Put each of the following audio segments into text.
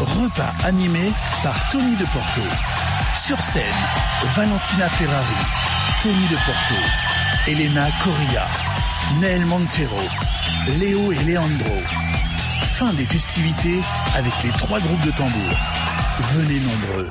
Repas animé par Tony de Porto. Sur scène, Valentina Ferrari, Tony de Porto, Elena Correa, Nel Montero, Léo et Leandro. Fin des festivités avec les trois groupes de tambour. Venez nombreux.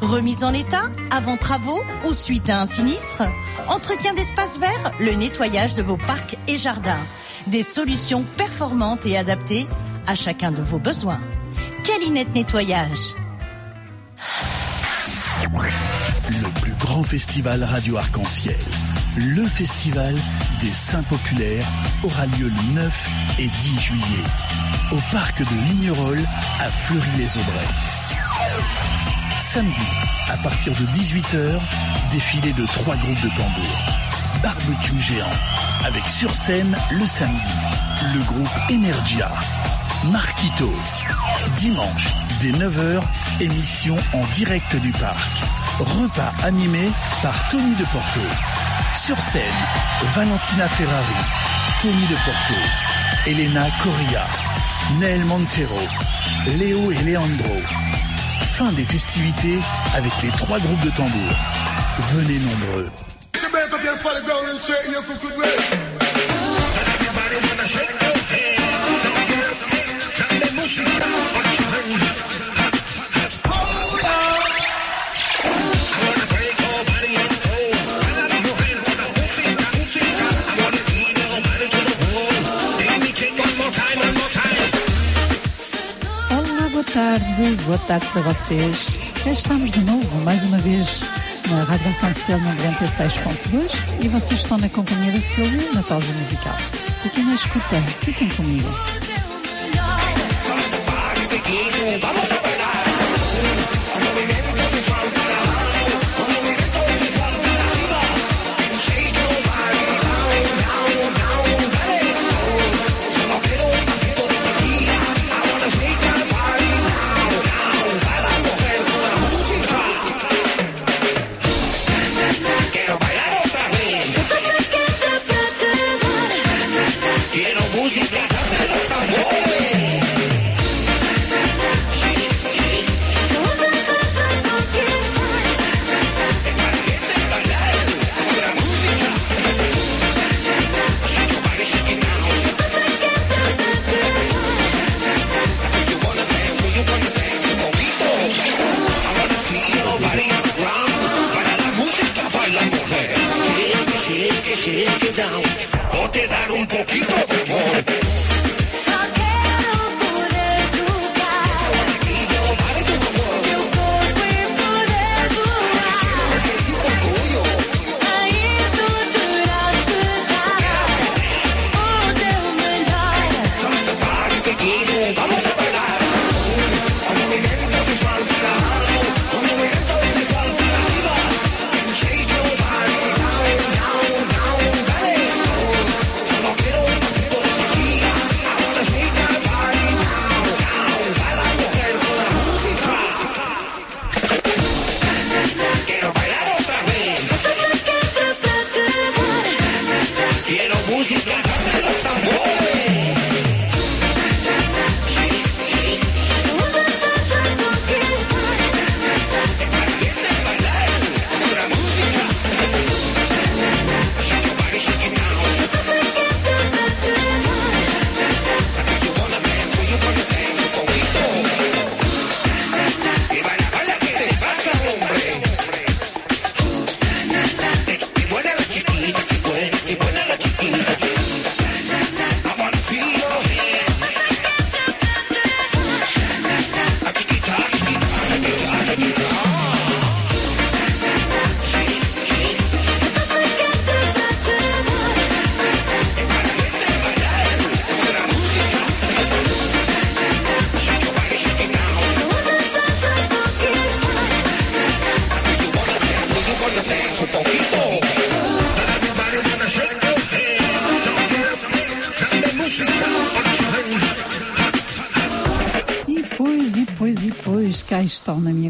Remise en état, avant travaux ou suite à un sinistre Entretien d'espaces verts, le nettoyage de vos parcs et jardins. Des solutions performantes et adaptées à chacun de vos besoins. Calinette Nettoyage. Le plus grand festival radio arc-en-ciel, le festival des Saints Populaires, aura lieu le 9 et 10 juillet au parc de Lignerolles à Fleury-les-Aubrais. Samedi, à partir de 18h, défilé de trois groupes de tambours. Barbecue géant, avec sur scène le samedi, le groupe Energia. Marquito. Dimanche, dès 9h, émission en direct du parc. Repas animé par Tony de Porto. Sur scène, Valentina Ferrari, Tony de Porto, Elena Correa, Nel Montero, Léo et Leandro. Fin des festivités avec les trois groupes de tambour. Venez nombreux. Boa tarde para vocês. Já estamos de novo, mais uma vez, na Rádio Arcancel no 96.2 e vocês estão na companhia da Silvia na pausa musical. Fiquem na escuta, fiquem comigo. Shake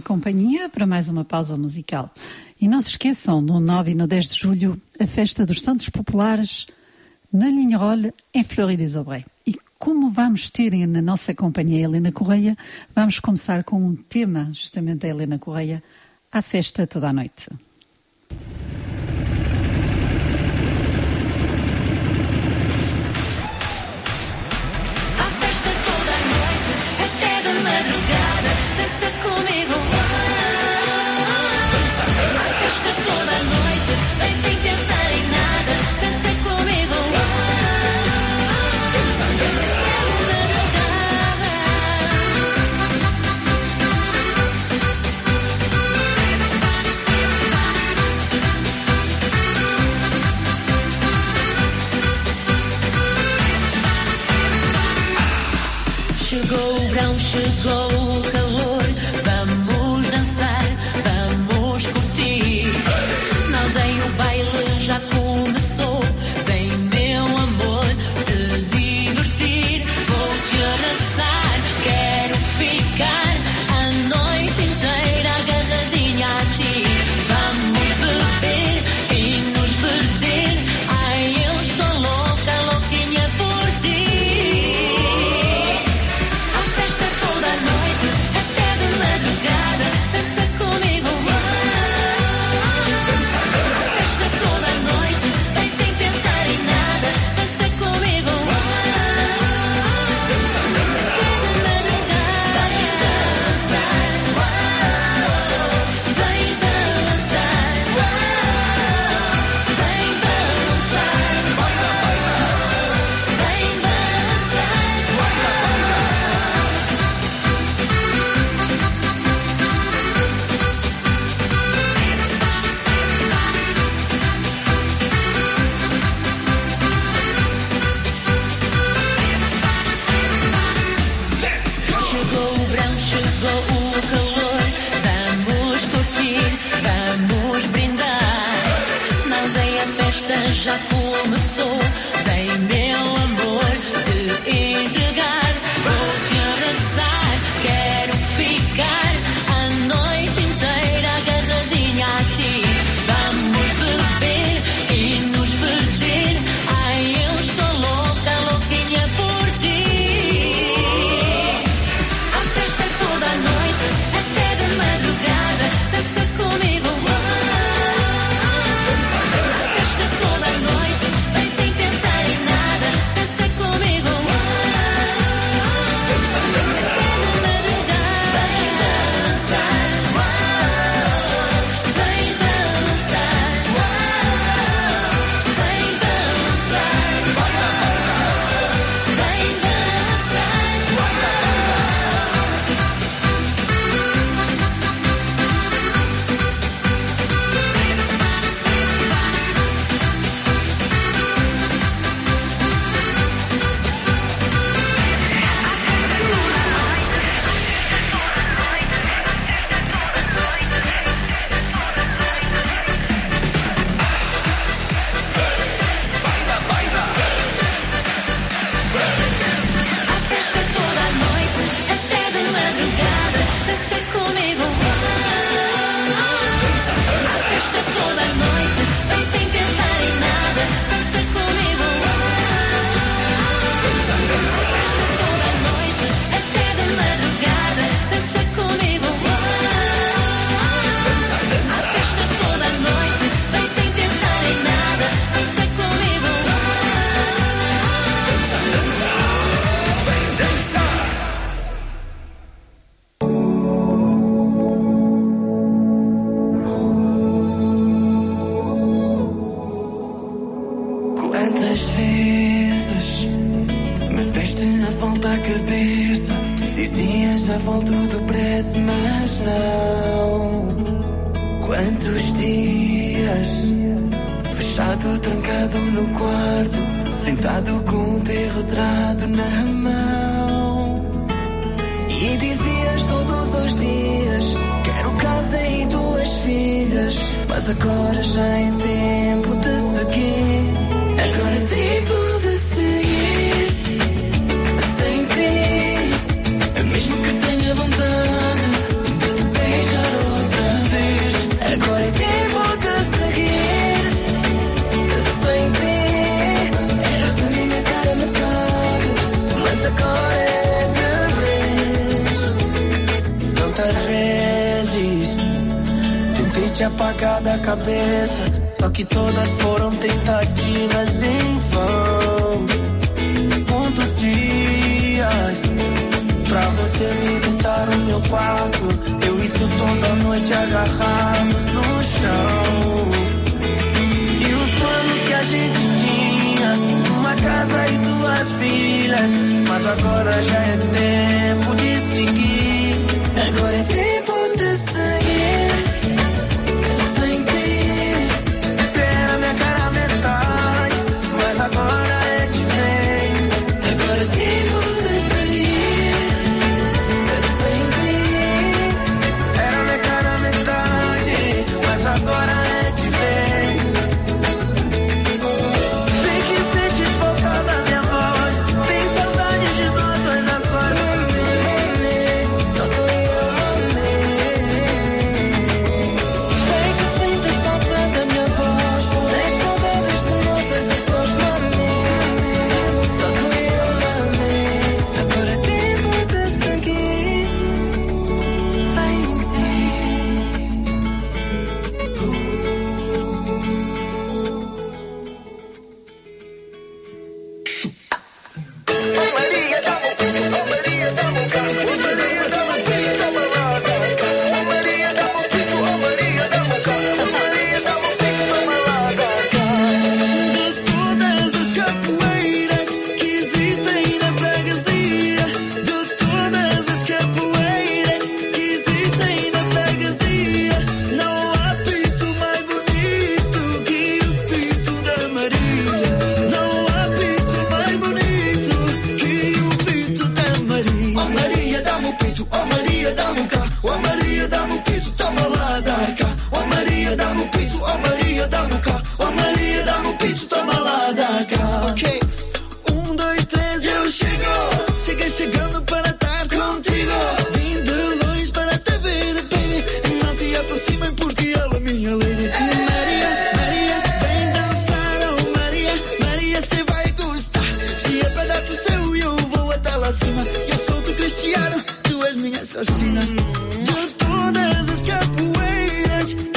companhia para mais uma pausa musical. E não se esqueçam, no 9 e no 10 de julho, a festa dos Santos Populares na Lignerolle, em Fleury-des-Aubrais. E como vamos ter na nossa companhia Helena Correia, vamos começar com um tema justamente da Helena Correia, a festa toda a noite. Close. gato seu e eu vou até lá cima, Eu sou do Cristiano, tu és minha assassina. De todas as capoeiras.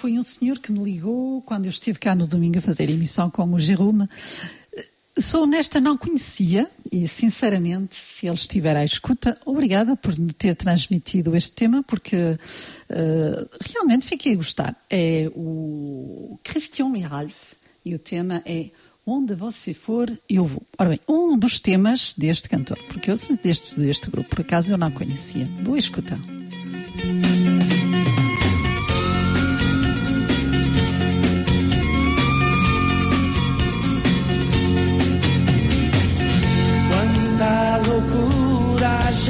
foi um senhor que me ligou quando eu estive cá no domingo a fazer emissão com o Jerome. Sou honesta, não conhecia e, sinceramente, se ele estiver à escuta, obrigada por me ter transmitido este tema, porque uh, realmente fiquei a gostar. É o Christian Miralf e o tema é Onde você for, eu vou. Ora bem, um dos temas deste cantor, porque eu sei deste, deste grupo, por acaso eu não conhecia. Boa escuta.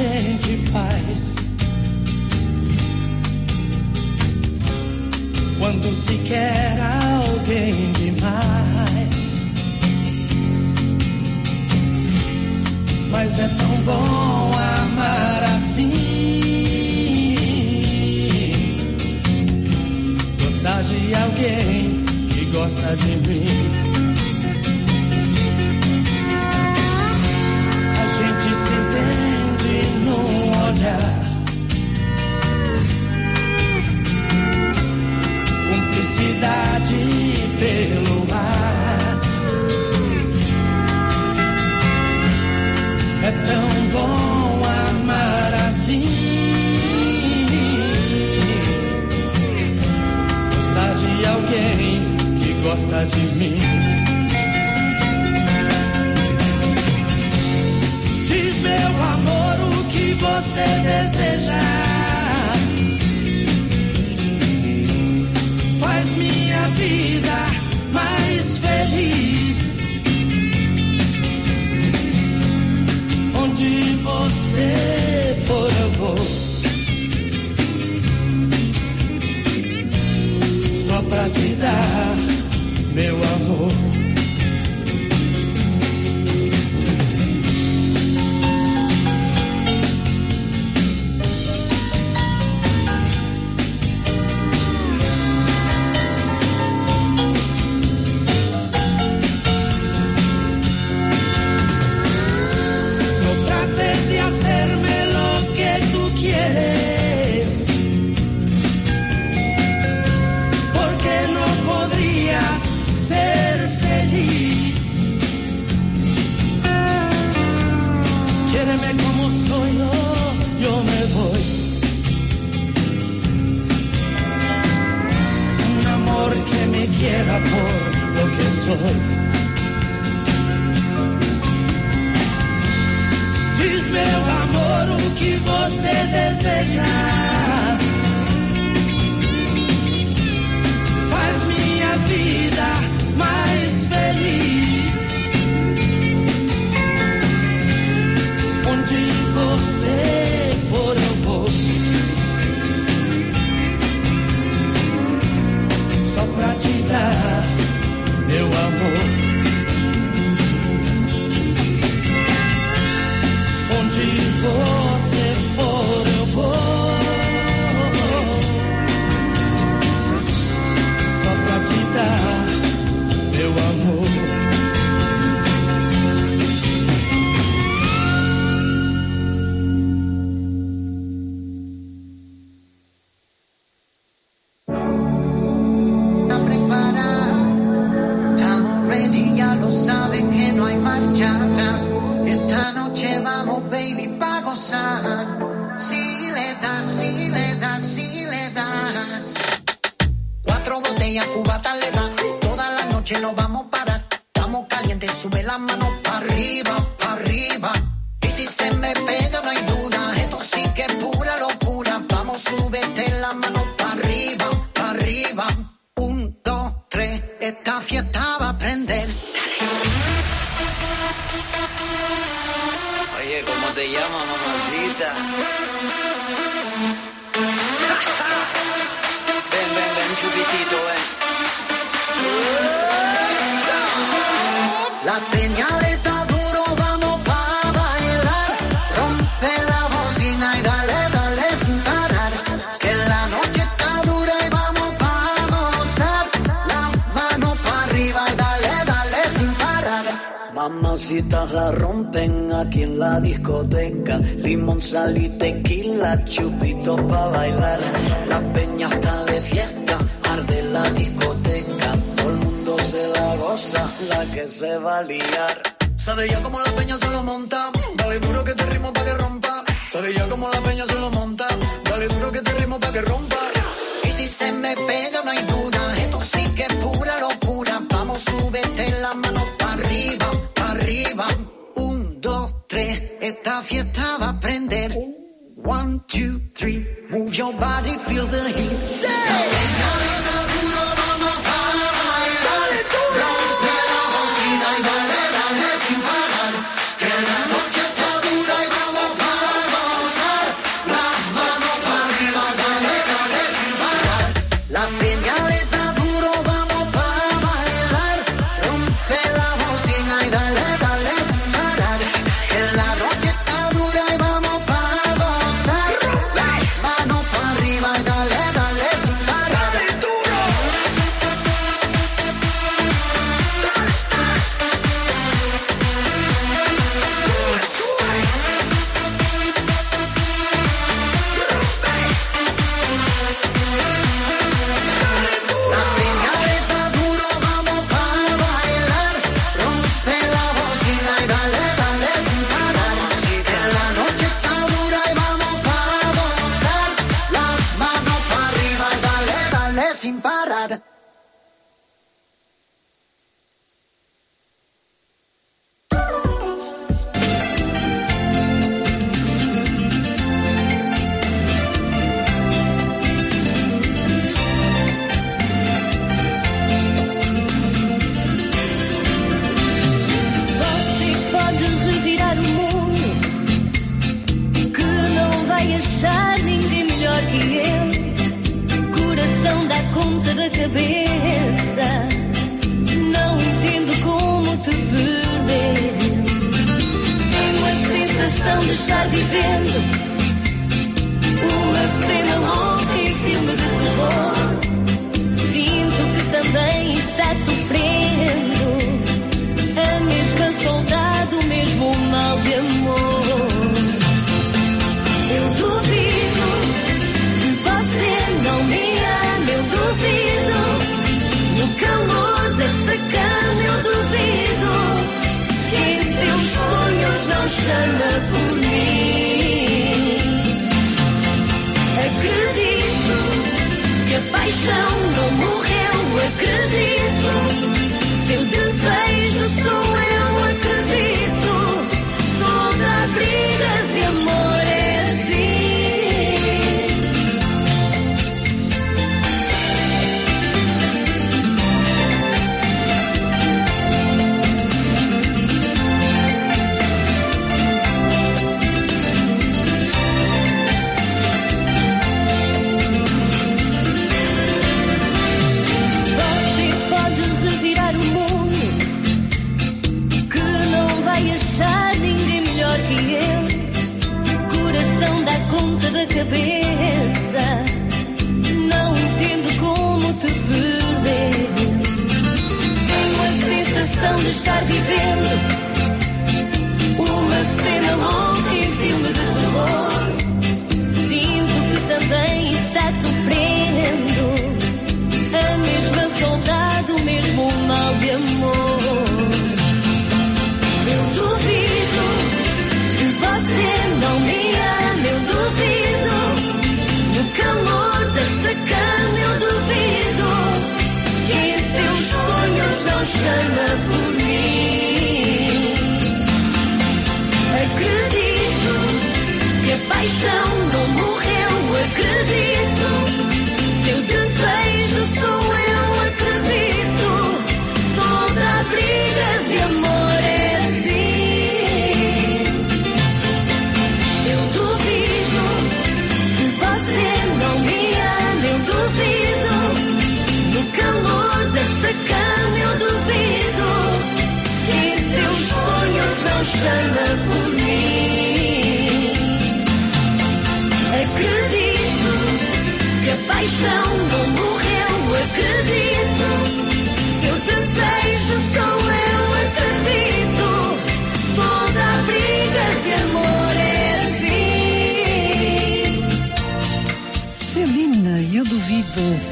Gente faz quando se quer alguém demais. Mas é tão bom amar assim. Gostar de alguém que gosta de mim. Olhar. Cumplicidade pelo ar. É tão bom amar assim. Gostar de alguém que gosta de mim. Diz meu amor que você deseja. Faz minha vida mais feliz. Onde você for, eu vou. Só pra te dar meu amor.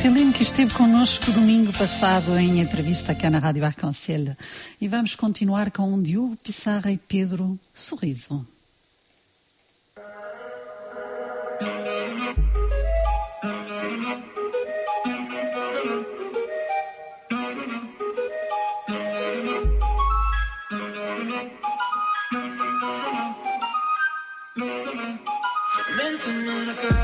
Celine, que esteve connosco domingo passado em entrevista aqui na Rádio Arconcel. E vamos continuar com Diogo Pissarra e Pedro Sorriso. Cara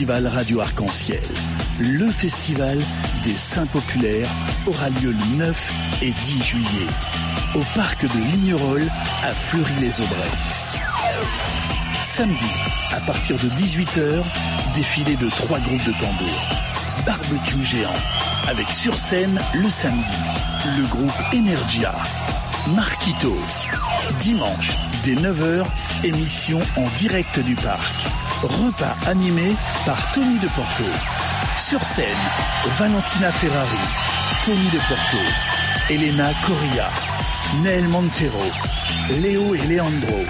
festival radio arc-en-ciel, le festival des Saints Populaires, aura lieu le 9 et 10 juillet au parc de Lignerolles à Fleury-les-Aubrais. Samedi, à partir de 18h, défilé de trois groupes de tambours. Barbecue géant, avec sur scène le samedi, le groupe Energia. Marquito. Dimanche, dès 9h, émission en direct du parc. Repas animé par Tony de Porto. Sur scène, Valentina Ferrari, Tony de Porto, Elena Correa, Nel Montero, Léo et Leandro.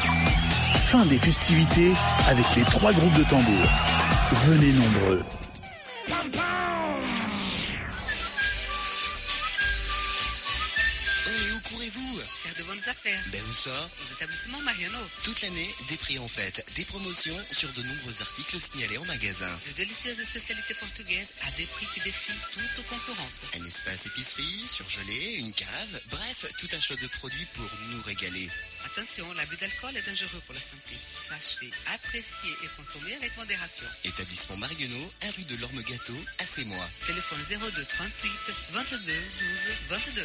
Fin des festivités avec les trois groupes de tambours. Venez nombreux. Aux établissements Mariano. Toute l'année, des prix en fête, des promotions sur de nombreux articles signalés en magasin. De délicieuses spécialités portugaises à des prix qui défient toute concurrence. Un espace épicerie, surgelé, une cave, bref, tout un choix de produits pour nous régaler. Attention, l'abus d'alcool est dangereux pour la santé. Sachez, apprécier et consommer avec modération. Établissement Marionneau, 1 rue de l'Orme Gâteau, à Sémois. Téléphone 02 38 22 12 22.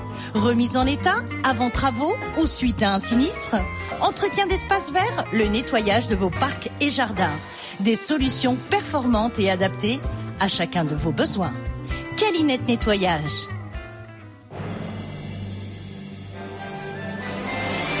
Remise en état, avant travaux ou suite à un sinistre Entretien d'espaces verts, le nettoyage de vos parcs et jardins. Des solutions performantes et adaptées à chacun de vos besoins. Calinette Nettoyage.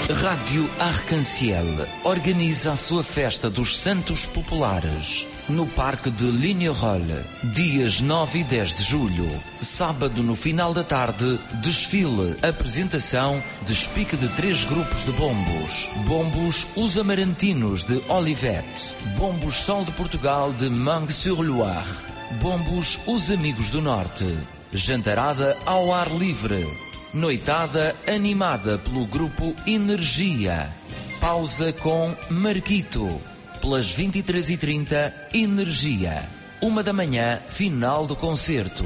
Rádio Arcanciel organiza a sua festa dos Santos Populares no Parque de Lignerolles, dias 9 e 10 de julho. Sábado, no final da tarde, desfile, apresentação, despique de três grupos de bombos. Bombos Os Amarantinos de Olivette, Bombos Sol de Portugal de Mangue-sur-Loire, Bombos Os Amigos do Norte. Jantarada ao ar livre. Noitada animada pelo grupo Energia. Pausa com Marquito. Pelas 23h30, Energia. Uma da manhã, final do concerto.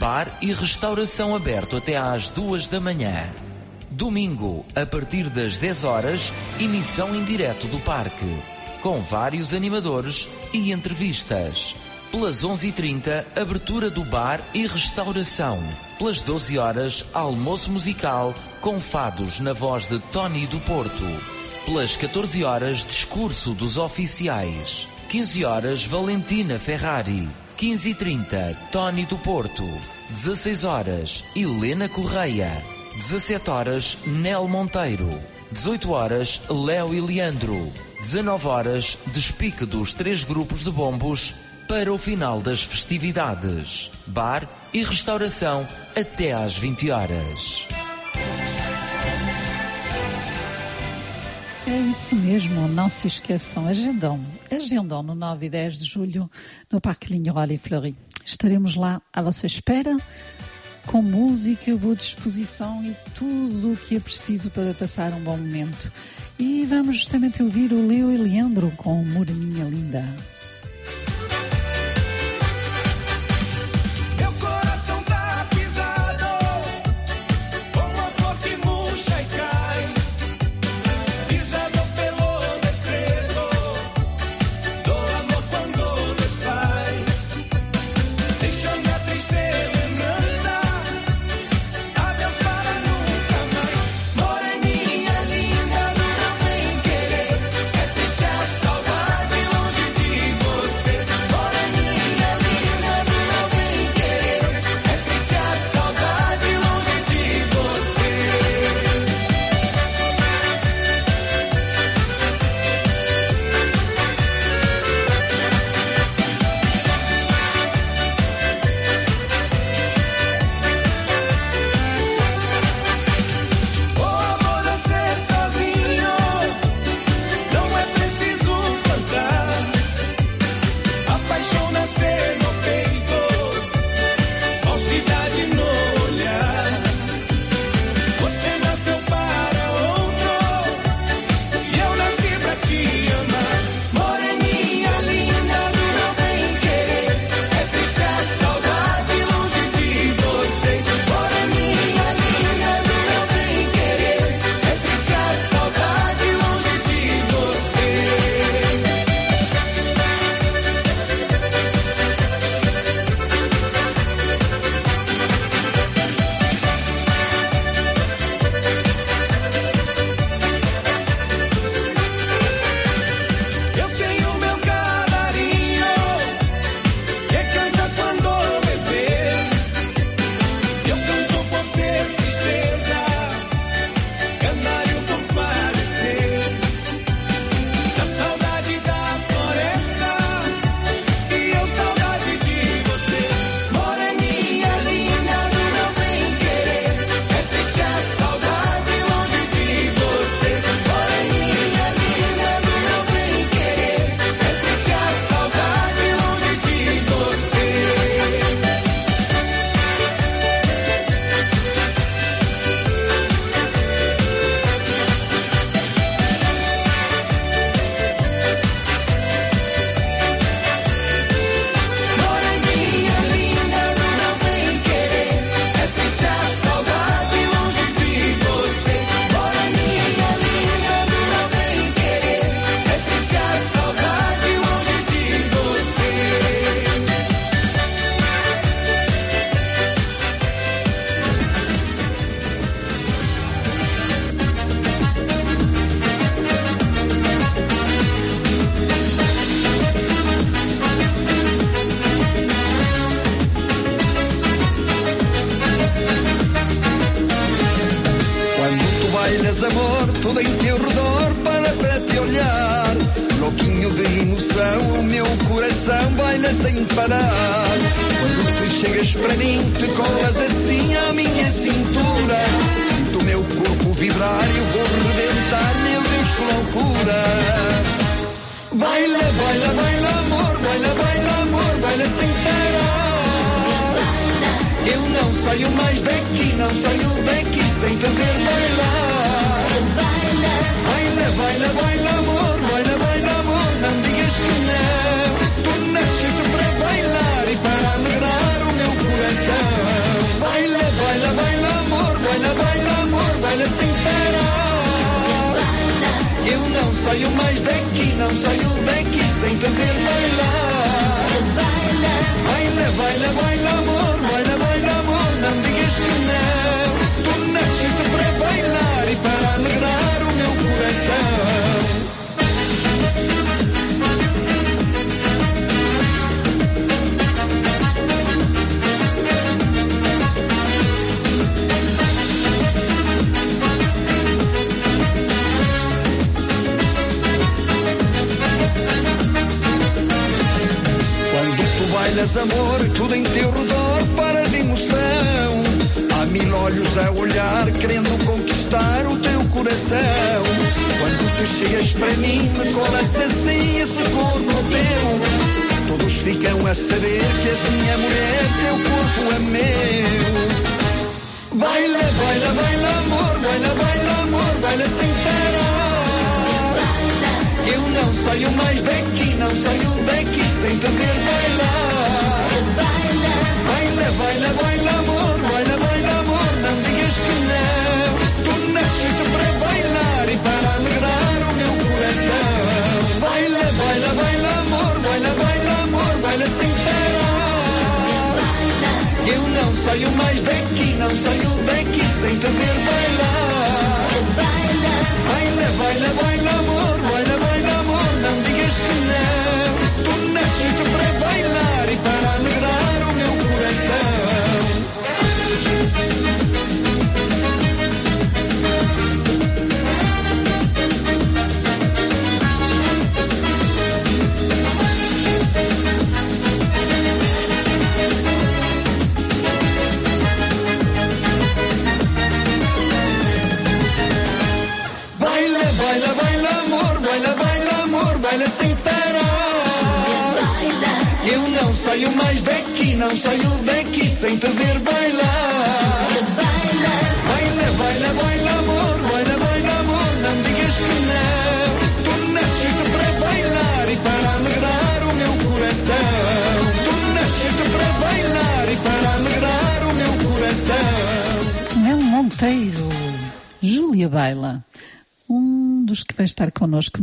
Bar e restauração aberto até às duas da manhã. Domingo, a partir das 10 horas, emissão em direto do parque. Com vários animadores e entrevistas. Pelas 11h30, abertura do bar e restauração. Pelas 12 horas, almoço musical com fados na voz de Tony do Porto. Pelas 14 horas, discurso dos oficiais. 15 horas, Valentina Ferrari. 15h30, Tony do Porto. 16 horas, Helena Correia. 17 horas, Nel Monteiro. 18 horas, Léo e Leandro. 19 horas, despique dos três grupos de bombos para o final das festividades. Bar e restauração até às 20 horas. Isso mesmo, não se esqueçam. Agendam, agendam no 9 e 10 de julho no Parque Lignerolles e Fleury. Estaremos lá à vossa espera, com música, boa disposição e tudo o que é preciso para passar um bom momento. E vamos justamente ouvir o Leo e Leandro com Moreninha Linda.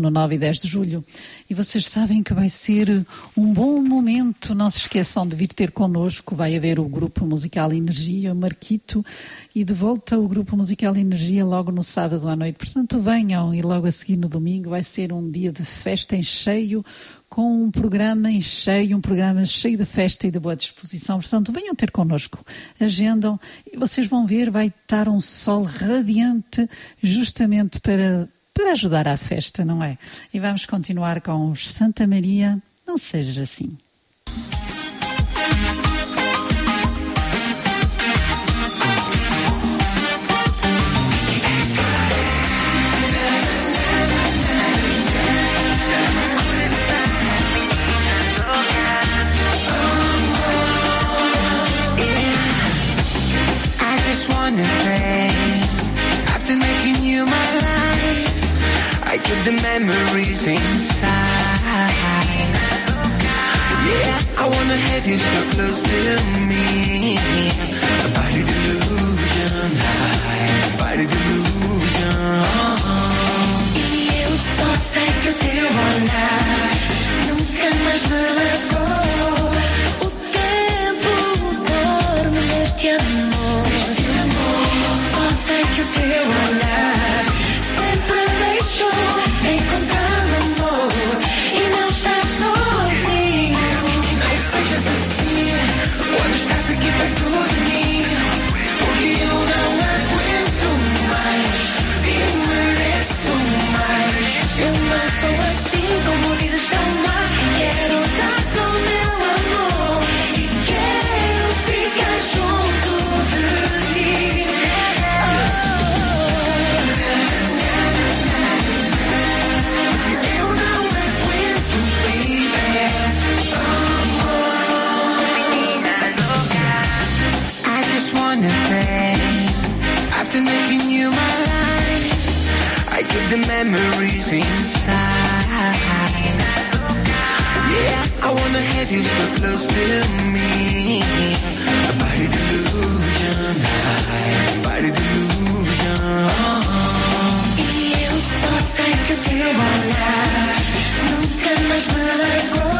no 9 e 10 de julho. E vocês sabem que vai ser um bom momento. Não se esqueçam de vir ter connosco. Vai haver o grupo musical Energia, Marquito, e de volta o grupo musical Energia logo no sábado à noite. Portanto, venham e logo a seguir no domingo vai ser um dia de festa em cheio, com um programa em cheio, um programa cheio de festa e de boa disposição. Portanto, venham ter connosco, agendam e vocês vão ver, vai estar um sol radiante justamente para para ajudar à festa, não é? E vamos continuar com os Santa Maria, não seja assim. wanna have you so close to me. A body delusion, A body delusion. E eu só sei que eu te olhar. Nunca mais me levo. memories inside. Yeah, I wanna have you so close to me. A body delusion, a body delusion. Oh. Y eu só sei que eu tenho uma Nunca mais me largo.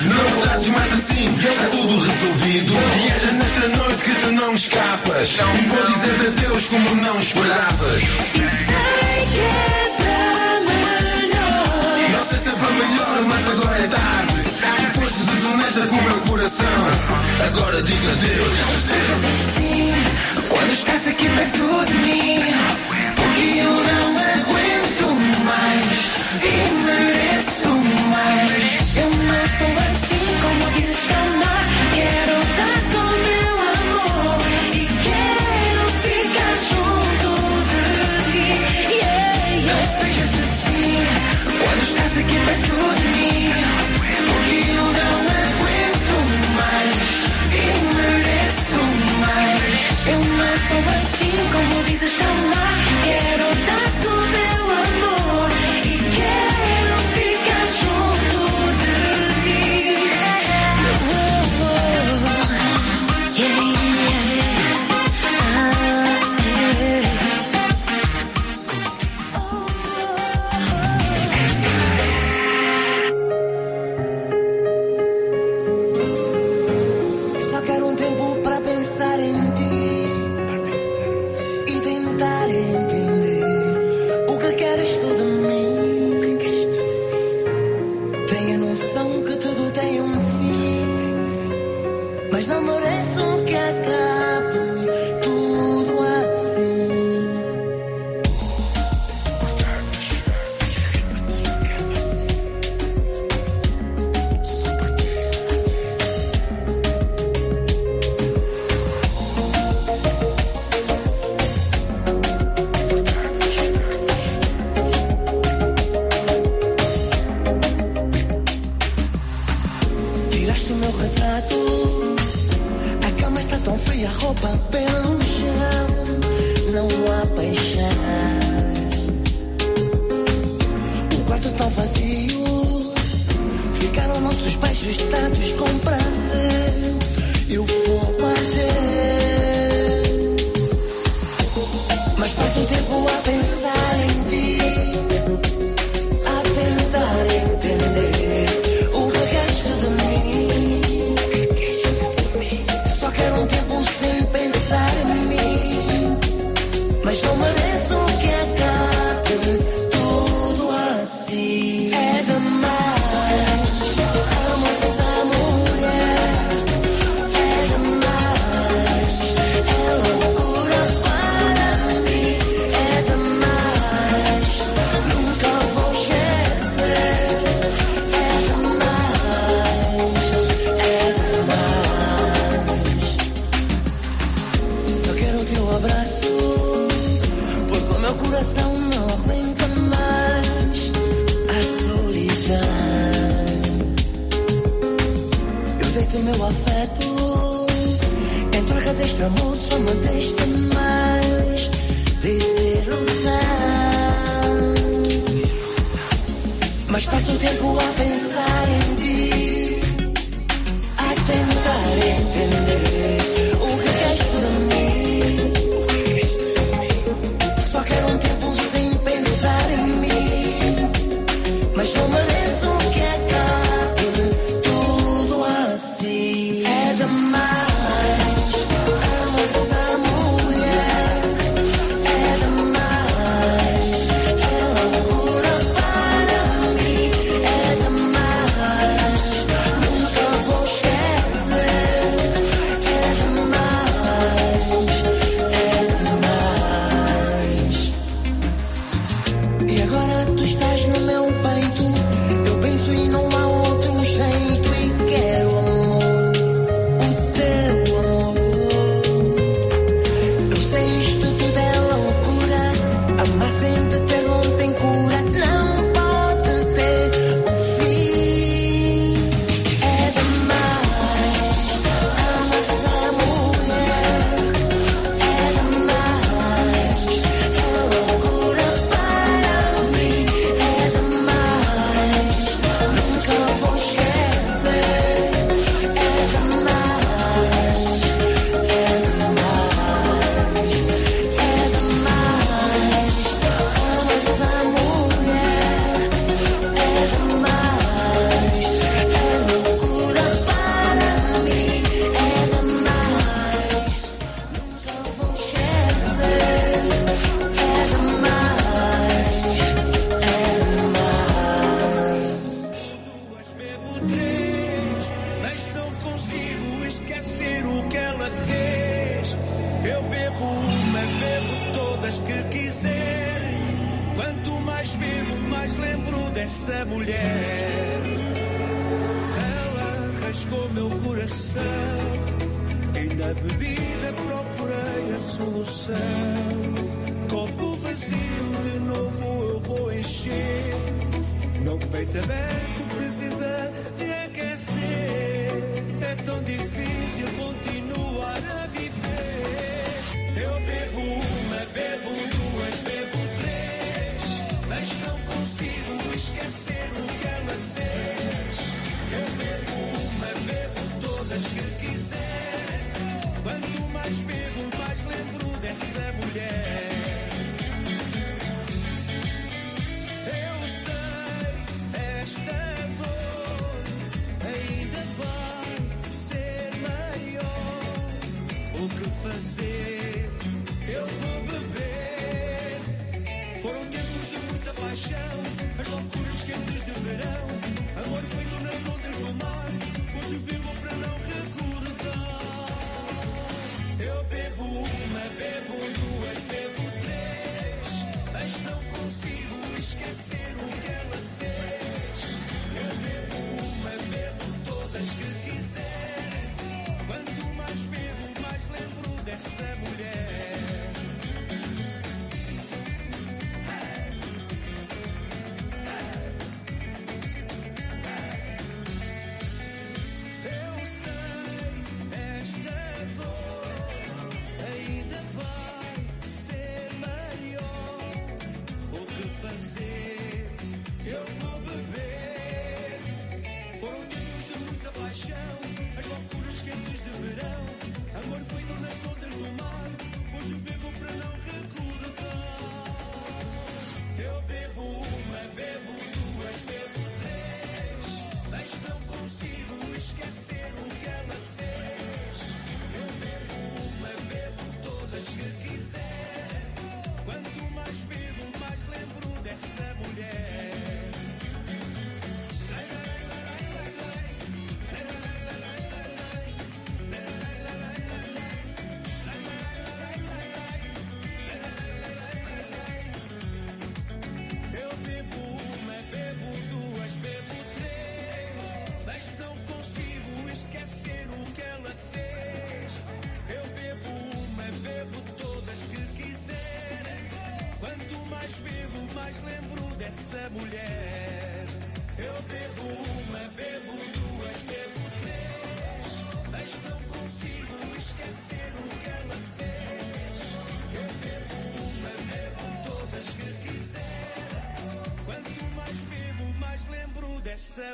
Não trates mais assim, já está é tudo resolvido. E és nessa noite que tu não escapas. E vou dizer-te adeus como não esperavas. E sei que é para melhor. Não sei se é para melhor, mas agora é tarde. E foste desonesta com o meu coração. Agora diga adeus. Não sejas assim, quando estás aqui perto de mim. Porque eu não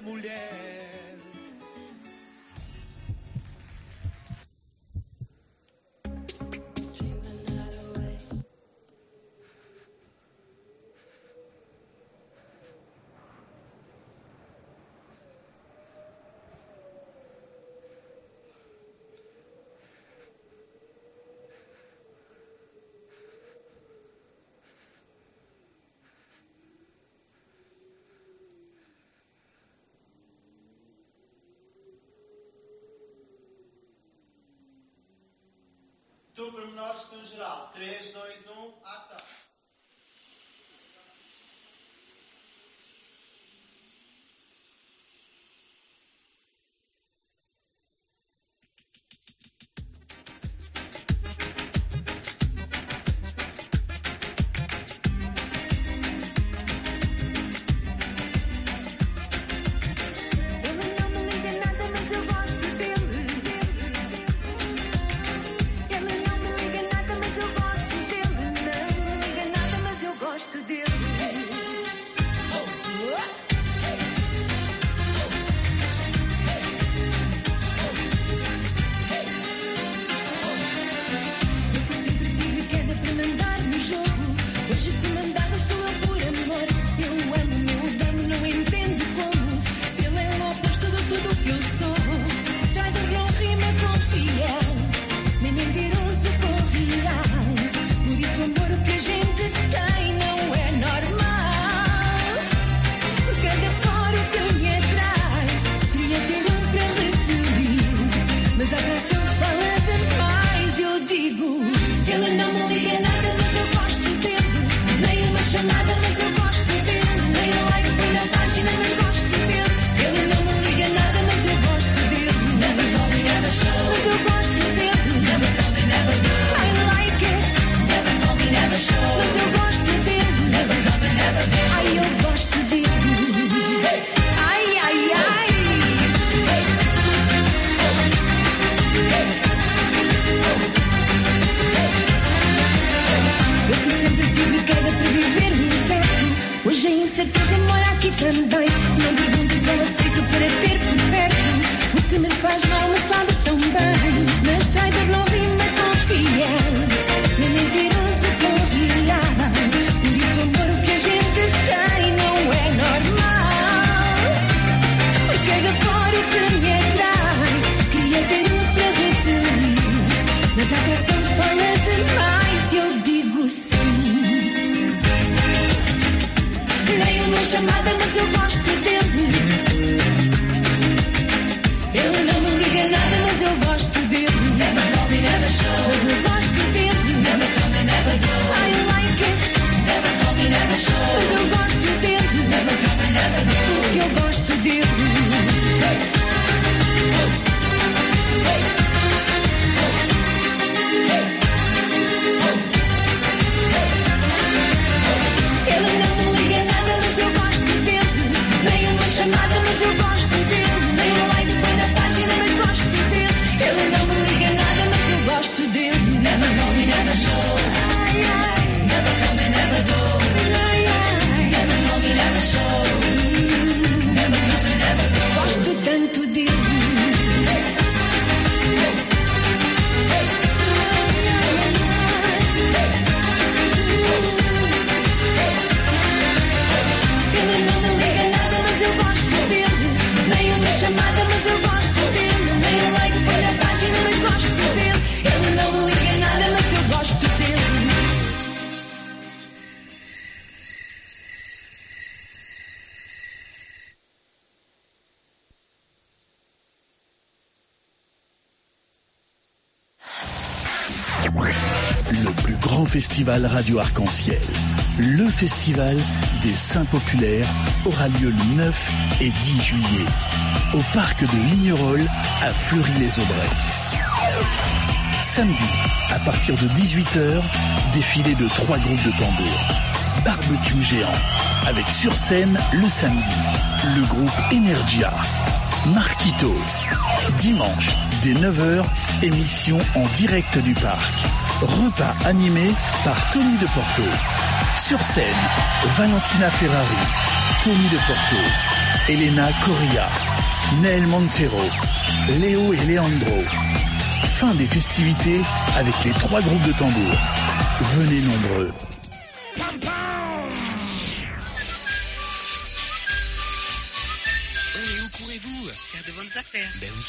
mulher. Tudo pormenores no geral. 3, 2, 1, ação. Festival radio arc-en-ciel, le festival des Saints Populaires, aura lieu le 9 et 10 juillet au parc de Lignerolles à Fleury-les-Aubrais. Samedi, à partir de 18h, défilé de trois groupes de tambours. Barbecue géant, avec sur scène le samedi, le groupe Energia. Marquito. Dimanche, dès 9h, émission en direct du parc. Repas animé par Tony de Porto. Sur scène, Valentina Ferrari, Tony de Porto, Elena Correa, Nel Montero, Léo et Leandro. Fin des festivités avec les trois groupes de tambours. Venez nombreux.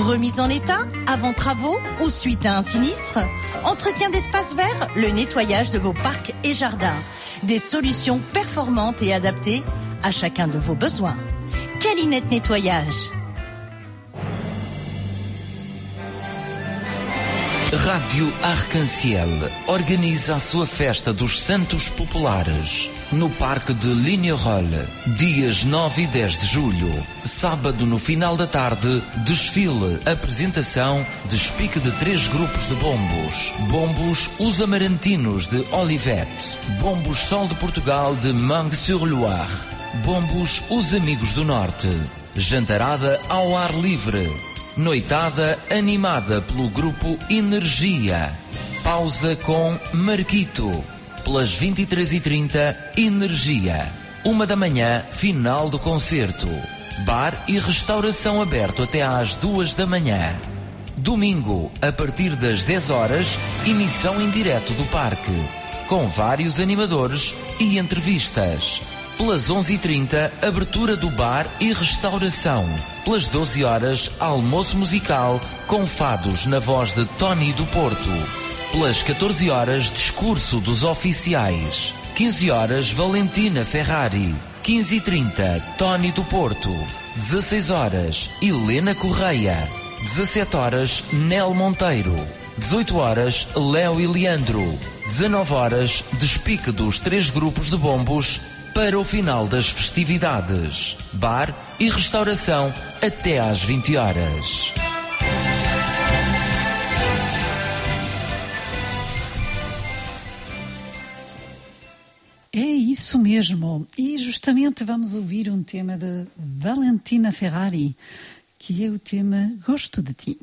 Remise en état, avant travaux ou suite à un sinistre Entretien d'espaces verts, le nettoyage de vos parcs et jardins. Des solutions performantes et adaptées à chacun de vos besoins. Calinette Nettoyage. Rádio Arcanciel organiza a sua festa dos Santos Populares no Parque de Lignerolles, dias 9 e 10 de julho. Sábado, no final da tarde, desfile, apresentação, despique de três grupos de bombos. Bombos Os Amarantinos de Olivette, Bombos Sol de Portugal de Mangue-sur-Loire, Bombos Os Amigos do Norte. Jantarada ao ar livre. Noitada animada pelo grupo Energia. Pausa com Marquito. Pelas 23h30, Energia. Uma da manhã, final do concerto. Bar e restauração aberto até às duas da manhã. Domingo, a partir das 10 horas, emissão em direto do parque. Com vários animadores e entrevistas. Pelas 11h30, abertura do bar e restauração. Pelas 12 horas, almoço musical com fados na voz de Tony do Porto. Pelas 14 horas, discurso dos oficiais. 15 horas, Valentina Ferrari. 15 e 30, Tony do Porto. 16 horas, Helena Correia. 17 horas, Nel Monteiro. 18 horas, Léo e Leandro. 19 horas, despique dos três grupos de bombos para o final das festividades. Bar e restauração até às 20 horas. Isso mesmo. E justamente vamos ouvir um tema de Valentina Ferrari, que é o tema Gosto de Ti.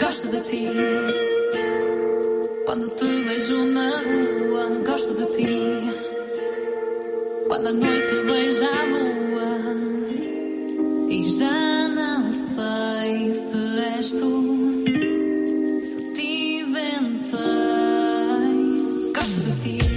Gosto de ti. Quando te vejo na rua, gosto de ti. Quando a noite beija a lua e já não sei se és tu. Se te inventei, gosto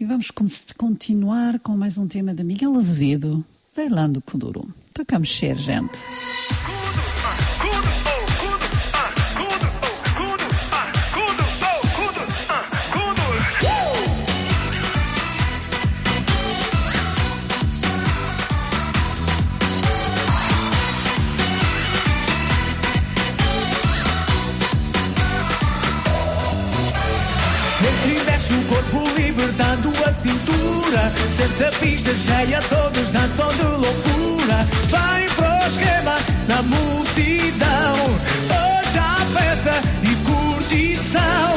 E vamos continuar com mais um tema de Miguel Azevedo, Bailando Kuduro. Tocamos ser, gente. cintura. Sente a pista cheia, todos dançam de loucura. Vai pro esquema na multidão. Hoje há festa e curtição.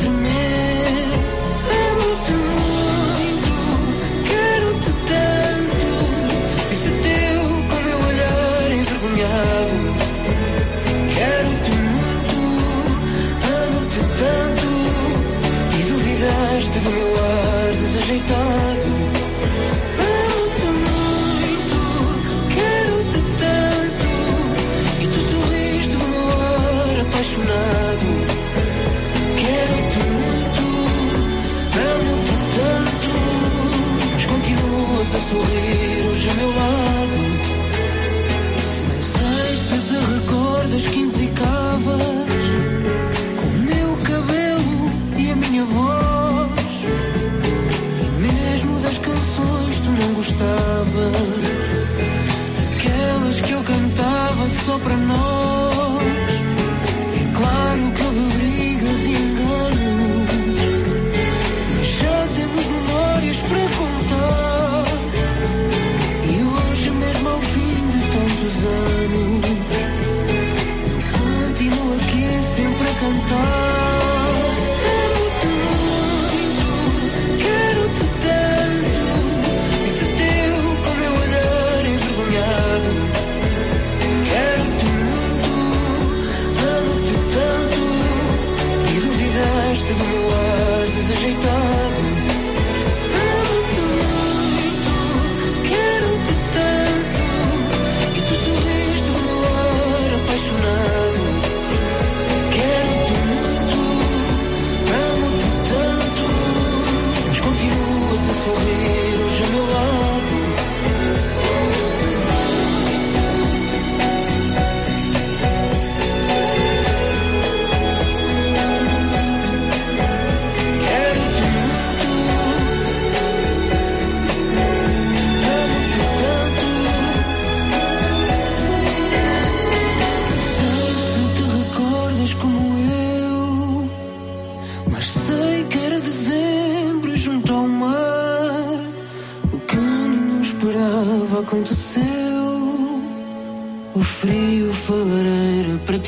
Sempre a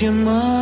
lareira para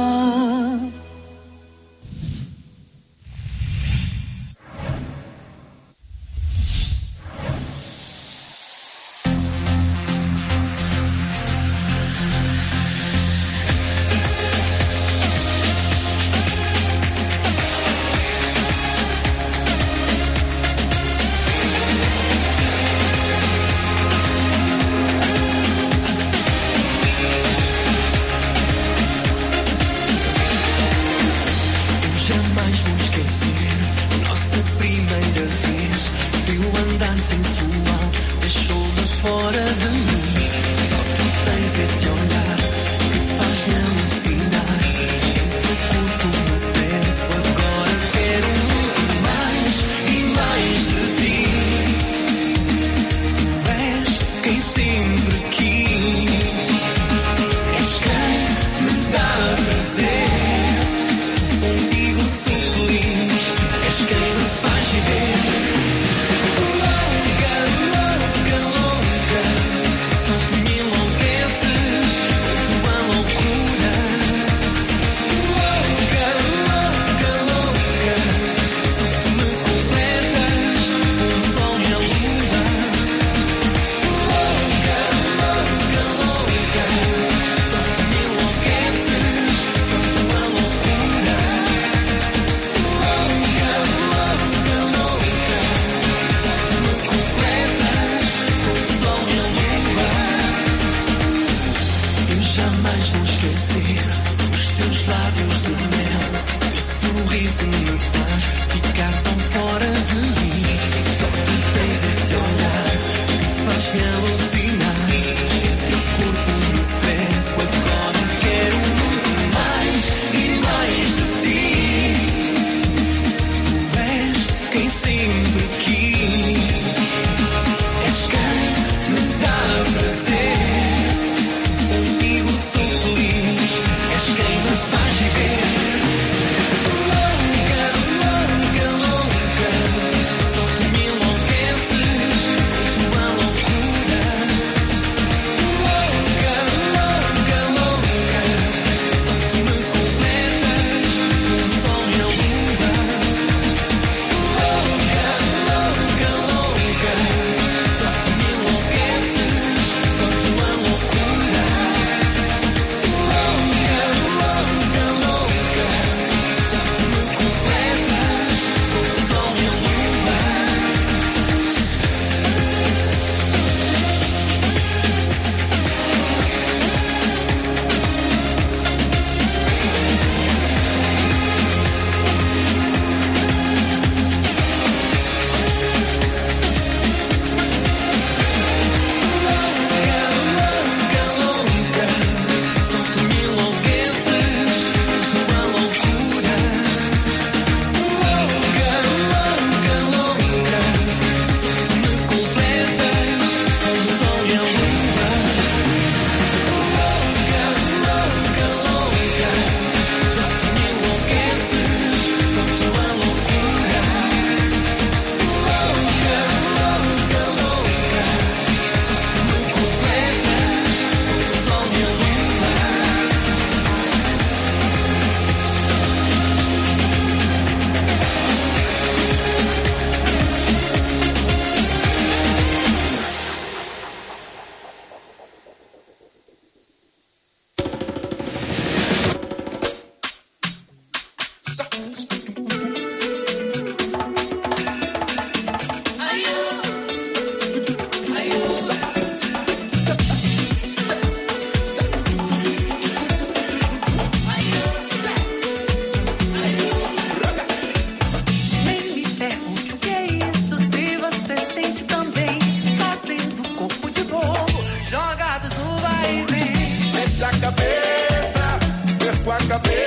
Waka, baby.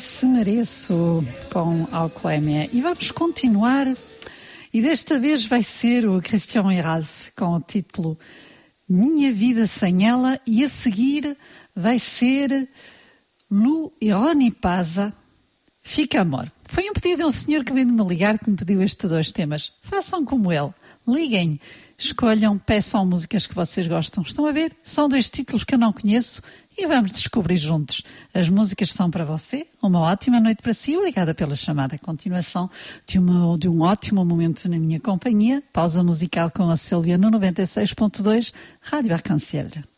Se mereço com Alcoémia. E vamos continuar. E desta vez vai ser o Christian Heralf com o título Minha Vida Sem Ela. E a seguir vai ser Lu e Rony Paza, Fica Amor. Foi um pedido de um senhor que veio me ligar que me pediu estes dois temas. Façam como ele. Liguem, escolham, peçam músicas que vocês gostam. Estão a ver? São dois títulos que eu não conheço e vamos descobrir juntos. As músicas são para você. Uma ótima noite para si. Obrigada pela chamada. Continuação de, uma, de um ótimo momento na minha companhia. Pausa musical com a Silvia no 96.2 Rádio Arcanciel.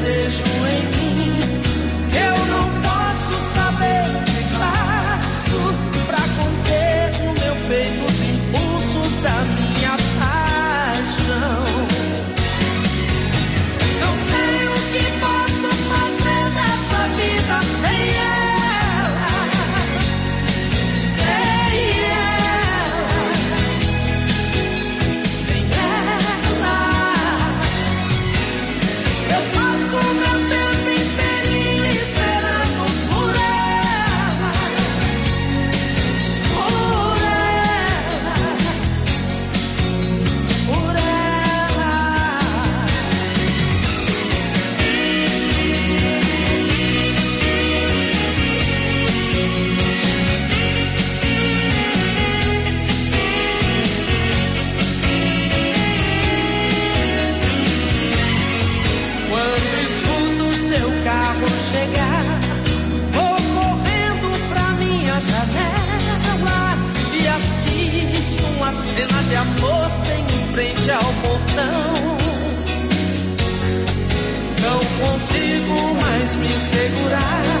seja um frente ao portão. Não consigo mais me segurar,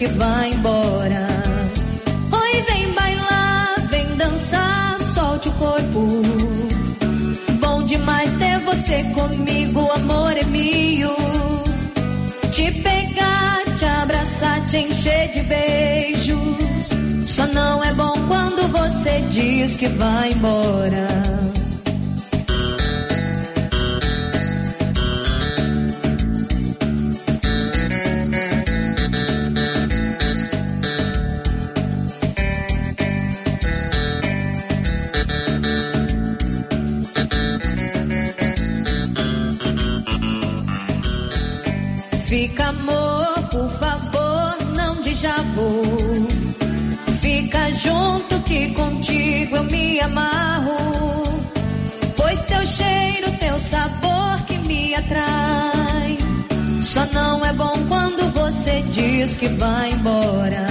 que vai embora. Oi, vem bailar, vem dançar, solte o corpo. Bom demais ter você comigo, amor é meu. Te pegar, te abraçar, te encher de beijos. Só não é bom quando você diz que vai embora. Que vai embora.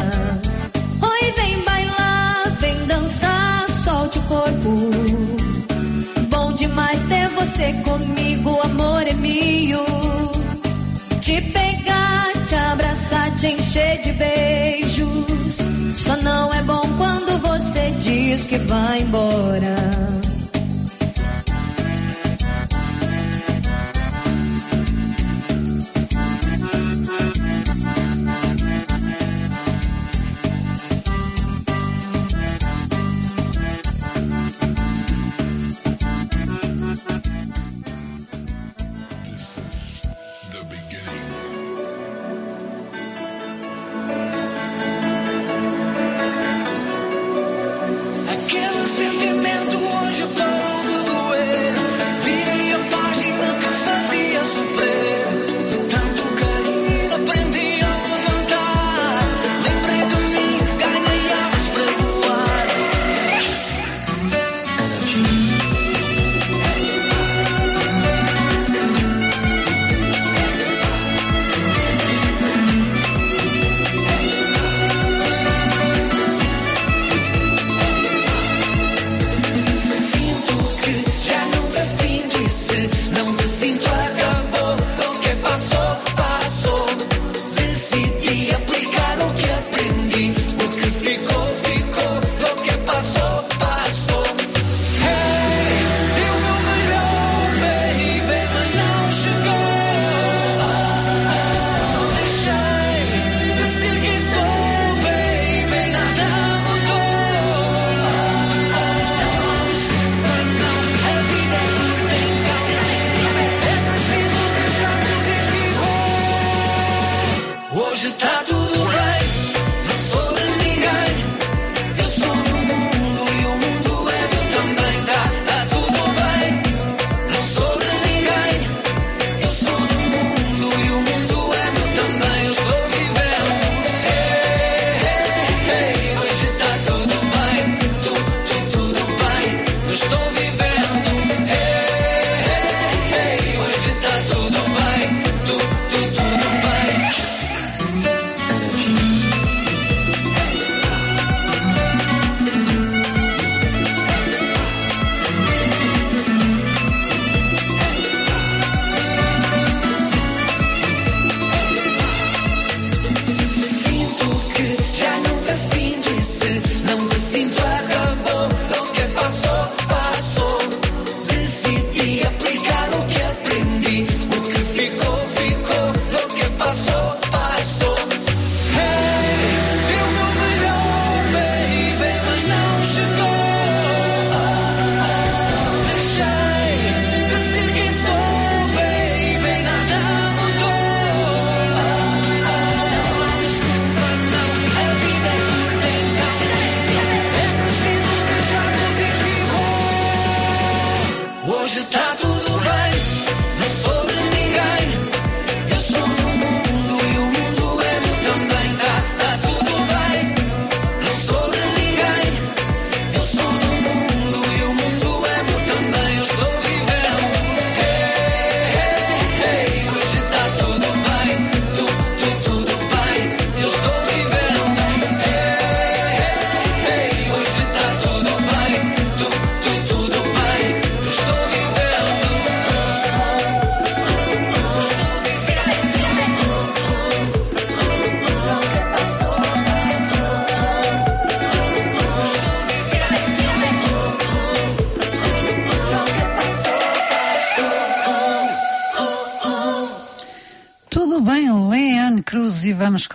Oi, vem bailar, vem dançar, solte o corpo. Bom demais ter você comigo, amor é meu. Te pegar, te abraçar, te encher de beijos. Só não é bom quando você diz que vai embora.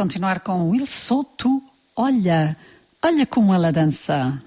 continuar com o Will Soto. Olha, olha como ela dança.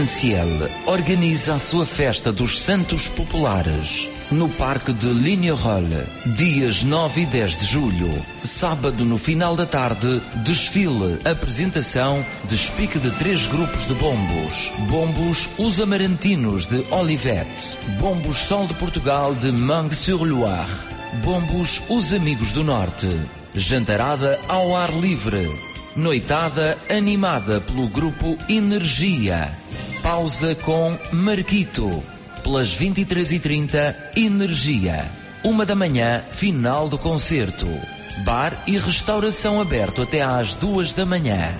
Essenciel organiza a sua festa dos Santos Populares no Parque de Lignerolle, dias 9 e 10 de julho. Sábado, no final da tarde, desfile, apresentação, despique de três grupos de bombos. Bombos Os Amarantinos de Olivette, Bombos Sol de Portugal de Mangue-sur-Loire, Bombos Os Amigos do Norte. Jantarada ao ar livre. Noitada animada pelo grupo Energia. Pausa com Marquito. Pelas 23h30, Energia. Uma da manhã, final do concerto. Bar e restauração aberto até às duas da manhã.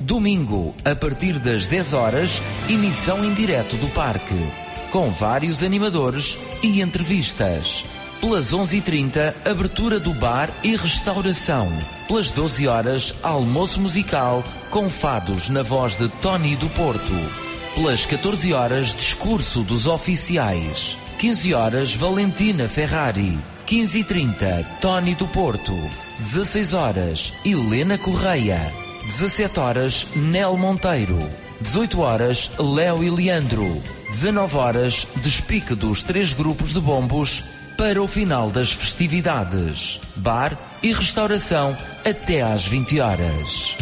Domingo, a partir das 10 horas, emissão em direto do parque, com vários animadores e entrevistas. Pelas 11h30, abertura do bar e restauração. Pelas 12 horas, almoço musical com fados na voz de Tony do Porto. Pelas 14 horas, discurso dos oficiais. 15 horas, Valentina Ferrari. 15 e 30 Tony do Porto. 16 horas, Helena Correia. 17 horas, Nel Monteiro. 18 horas, Léo e Leandro. 19 horas, despique dos três grupos de bombos para o final das festividades. Bar e restauração até às 20 horas.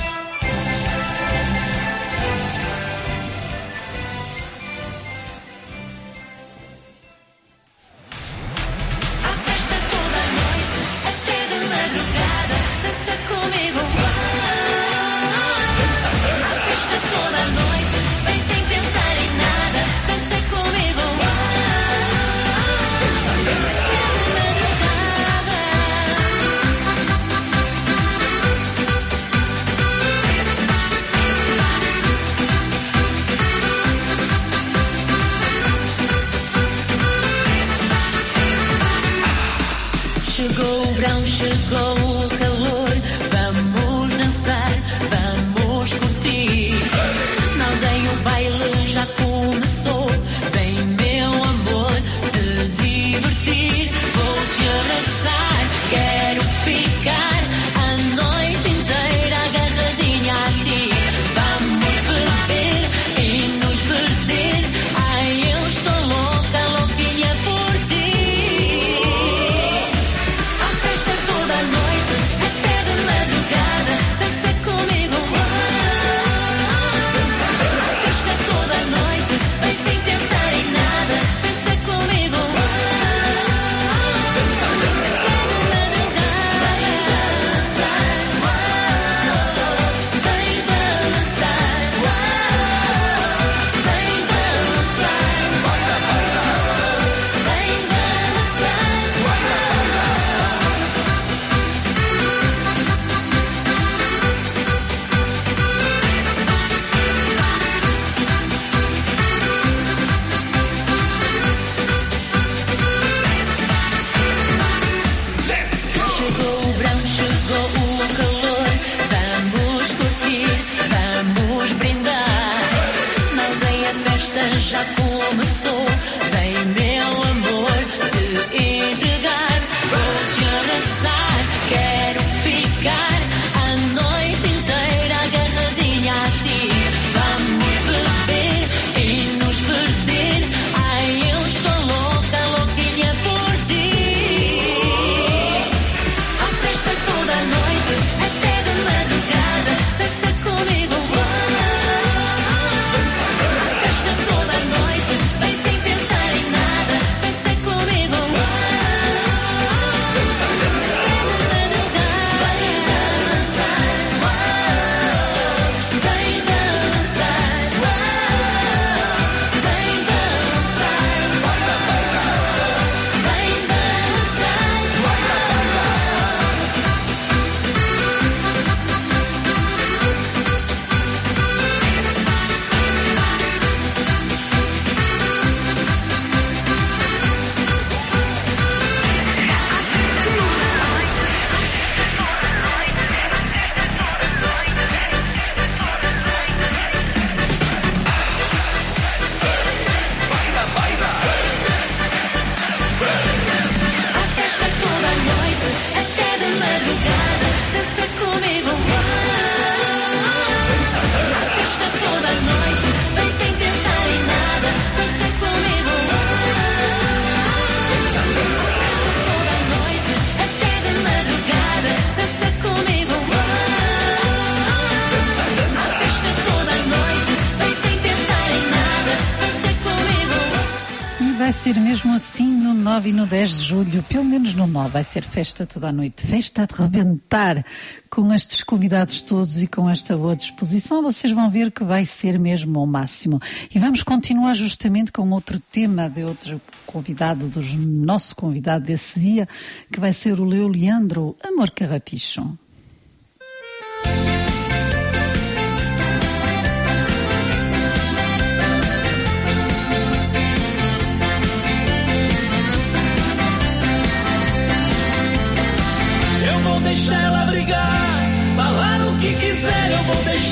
10 de julho, pelo menos no mal, vai ser festa toda a noite. Festa a rebentar com estes convidados todos e com esta boa disposição. Vocês vão ver que vai ser mesmo ao máximo. E vamos continuar justamente com outro tema de outro convidado, do nosso convidado desse dia, que vai ser o Leo Leandro Amor Carrapicho.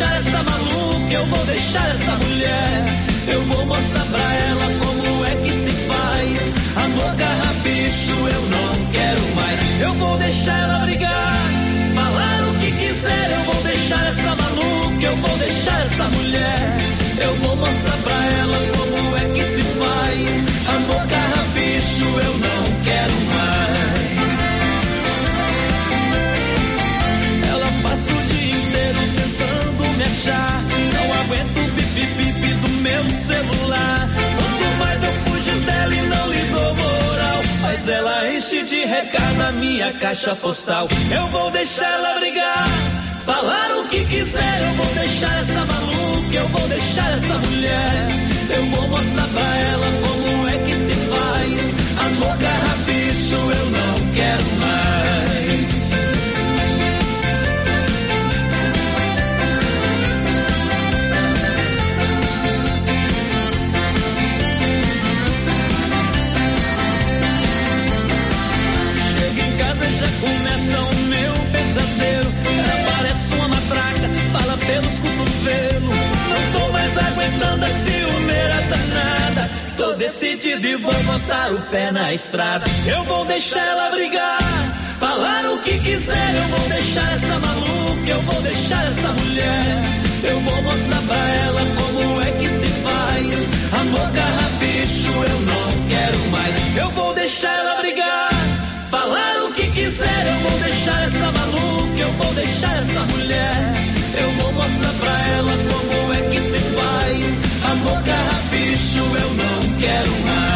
deixar essa maluca, eu vou deixar essa mulher. Eu vou mostrar pra ela como é que se faz. A boca rabicho, eu não quero mais. Eu vou deixar ela brigar, falar o que quiser. Eu vou deixar essa maluca, eu vou deixar essa mulher. Eu vou mostrar pra ela como é que se faz. A boca rabicho, eu não triste de recar na minha caixa postal. Eu vou deixar ela brigar, falar o que quiser. Eu vou deixar essa maluca, eu vou deixar essa mulher. Eu vou mostrar pra ela como é que se faz. Amor, carrapicho, começa o meu pesadelo. Ela parece uma matraca, fala pelos cotovelos. Não tô mais aguentando a ciumeira danada. Tô decidido e vou botar o pé na estrada. Eu vou deixar ela brigar, falar o que quiser. Eu vou deixar essa maluca, eu vou deixar essa mulher. Eu vou mostrar pra ela como é que se faz. Amor, carrapicho, eu não quero mais. Eu vou deixar ela brigar. Falar o vou deixar essa mulher. Eu vou mostrar pra ela como é que se faz. Amor carrapicho, eu não quero mais.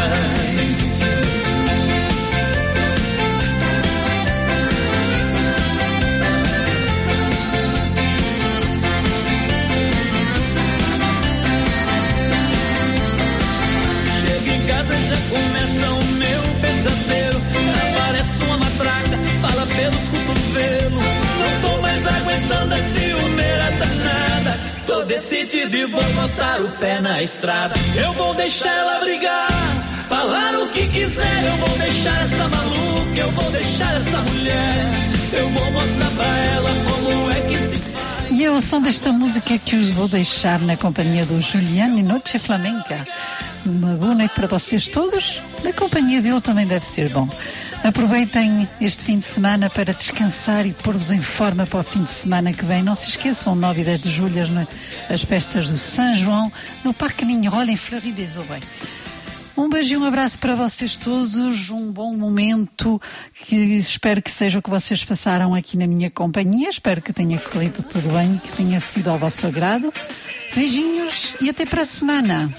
Chego em casa já começa decidido e vou botar o pé na estrada. Eu vou deixar ela brigar, falar o que quiser. Eu vou deixar essa maluca, eu vou deixar essa mulher. Eu vou mostrar pra ela como é que E é o som desta música que os vou deixar na companhia do Juliano e Noite Flamenca. Uma boa noite para vocês todos. Na companhia dele também deve ser bom. Aproveitem este fim de semana para descansar e pôr-vos em forma para o fim de semana que vem. Não se esqueçam, 9 e 10 de julho, as, as festas do São João, no Parque Ninhol, em Fleury des Aubrais. Um beijo e um abraço para vocês todos, um bom momento, que espero que seja o que vocês passaram aqui na minha companhia, espero que tenha corrido tudo bem, que tenha sido ao vosso agrado. Beijinhos e até para a semana.